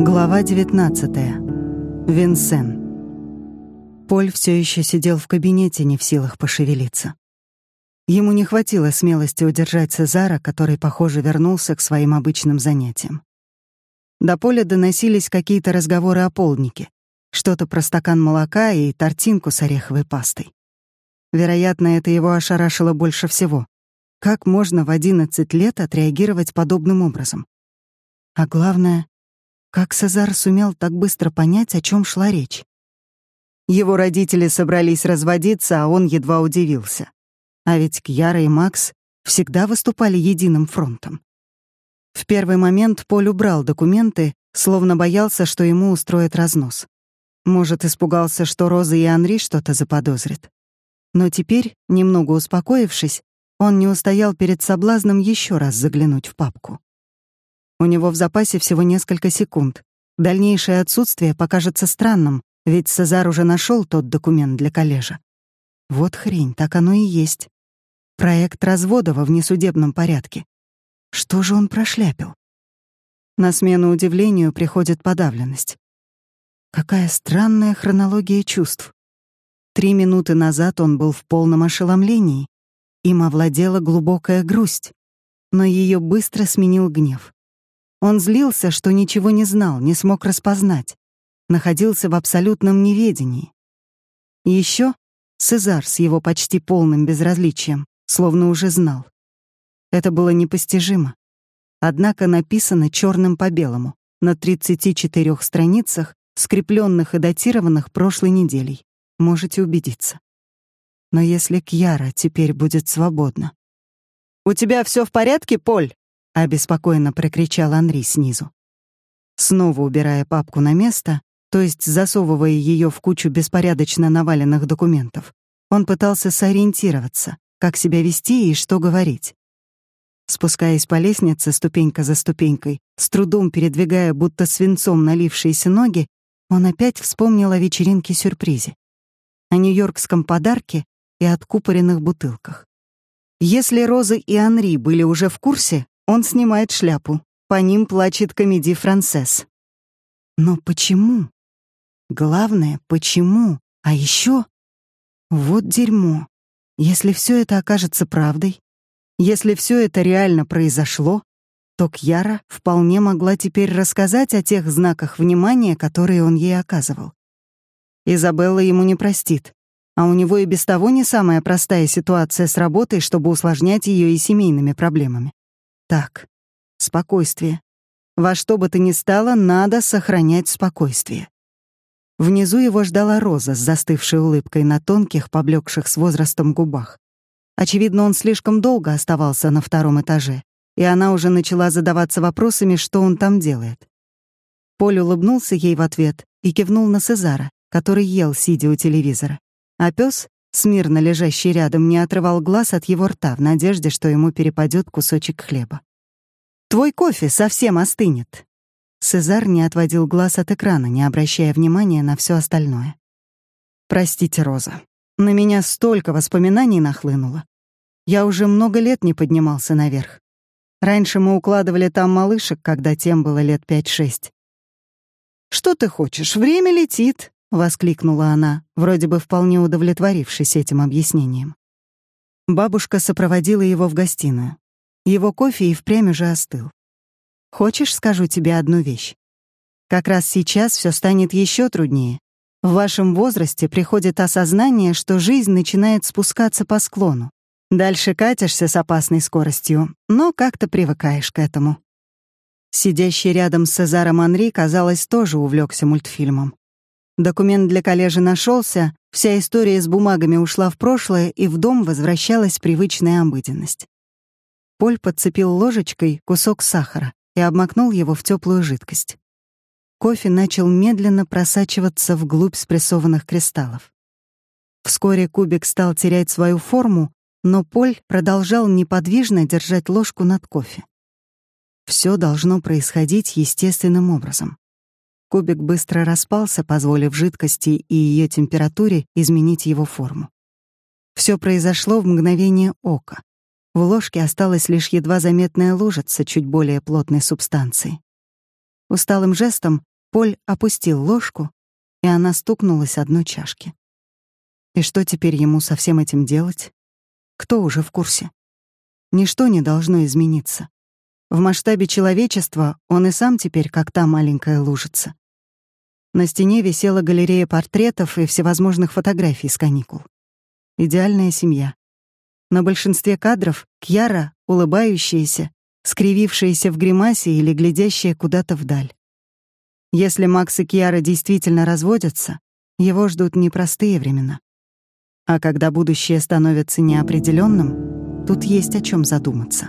Глава 19. Винсен. Поль все еще сидел в кабинете, не в силах пошевелиться. Ему не хватило смелости удержать Цезара, который, похоже, вернулся к своим обычным занятиям. До Поля доносились какие-то разговоры о полднике, что-то про стакан молока и тортинку с ореховой пастой. Вероятно, это его ошарашило больше всего. Как можно в 11 лет отреагировать подобным образом? А главное, как Сезар сумел так быстро понять, о чем шла речь? Его родители собрались разводиться, а он едва удивился. А ведь Кьяра и Макс всегда выступали единым фронтом. В первый момент Поль убрал документы, словно боялся, что ему устроят разнос. Может, испугался, что Роза и Анри что-то заподозрят. Но теперь, немного успокоившись, он не устоял перед соблазном еще раз заглянуть в папку. У него в запасе всего несколько секунд. Дальнейшее отсутствие покажется странным, ведь Цезар уже нашел тот документ для коллежа. Вот хрень, так оно и есть. Проект развода во внесудебном порядке. Что же он прошляпил? На смену удивлению приходит подавленность. Какая странная хронология чувств. Три минуты назад он был в полном ошеломлении. Им овладела глубокая грусть, но ее быстро сменил гнев. Он злился, что ничего не знал, не смог распознать, находился в абсолютном неведении. И еще Цезар с его почти полным безразличием, словно уже знал. Это было непостижимо. Однако написано черным по белому, на 34 страницах, скрепленных и датированных прошлой неделей. Можете убедиться. Но если Кьяра теперь будет свободна... «У тебя все в порядке, Поль?» — обеспокоенно прокричал Анри снизу. Снова убирая папку на место, то есть засовывая ее в кучу беспорядочно наваленных документов, он пытался сориентироваться, как себя вести и что говорить. Спускаясь по лестнице ступенька за ступенькой, с трудом передвигая будто свинцом налившиеся ноги, он опять вспомнил о вечеринке-сюрпризе, о нью-йоркском подарке и откупоренных бутылках. Если Роза и Анри были уже в курсе, он снимает шляпу. По ним плачет комедий «Францесс». Но почему? Главное, почему? А еще вот дерьмо. Если все это окажется правдой, если все это реально произошло, то Кьяра вполне могла теперь рассказать о тех знаках внимания, которые он ей оказывал. Изабелла ему не простит, а у него и без того не самая простая ситуация с работой, чтобы усложнять ее и семейными проблемами. Так, спокойствие. Во что бы то ни стало, надо сохранять спокойствие. Внизу его ждала Роза с застывшей улыбкой на тонких, поблекших с возрастом губах. Очевидно, он слишком долго оставался на втором этаже, и она уже начала задаваться вопросами, что он там делает. Поль улыбнулся ей в ответ и кивнул на Сезара, который ел, сидя у телевизора. А пес, смирно лежащий рядом, не отрывал глаз от его рта в надежде, что ему перепадет кусочек хлеба. «Твой кофе совсем остынет», Сезар не отводил глаз от экрана, не обращая внимания на все остальное. «Простите, Роза, на меня столько воспоминаний нахлынуло. Я уже много лет не поднимался наверх. Раньше мы укладывали там малышек, когда тем было лет пять-шесть. «Что ты хочешь? Время летит!» — воскликнула она, вроде бы вполне удовлетворившись этим объяснением. Бабушка сопроводила его в гостиную. Его кофе и впрямь уже остыл. Хочешь, скажу тебе одну вещь? Как раз сейчас все станет еще труднее. В вашем возрасте приходит осознание, что жизнь начинает спускаться по склону. Дальше катишься с опасной скоростью, но как-то привыкаешь к этому. Сидящий рядом с Цезаром Анри, казалось, тоже увлекся мультфильмом. Документ для коллежа нашелся, вся история с бумагами ушла в прошлое, и в дом возвращалась привычная обыденность. Поль подцепил ложечкой кусок сахара и обмакнул его в теплую жидкость. Кофе начал медленно просачиваться вглубь спрессованных кристаллов. Вскоре кубик стал терять свою форму, но Поль продолжал неподвижно держать ложку над кофе. Все должно происходить естественным образом. Кубик быстро распался, позволив жидкости и ее температуре изменить его форму. Все произошло в мгновение ока. В ложке осталась лишь едва заметная лужица чуть более плотной субстанции. Усталым жестом Поль опустил ложку, и она стукнулась одной чашки. И что теперь ему со всем этим делать? Кто уже в курсе? Ничто не должно измениться. В масштабе человечества он и сам теперь как та маленькая лужица. На стене висела галерея портретов и всевозможных фотографий с каникул. Идеальная семья. На большинстве кадров Кьяра, улыбающаяся, скривившаяся в гримасе или глядящая куда-то вдаль. Если Макс и Кьяра действительно разводятся, его ждут непростые времена. А когда будущее становится неопределенным, тут есть о чем задуматься.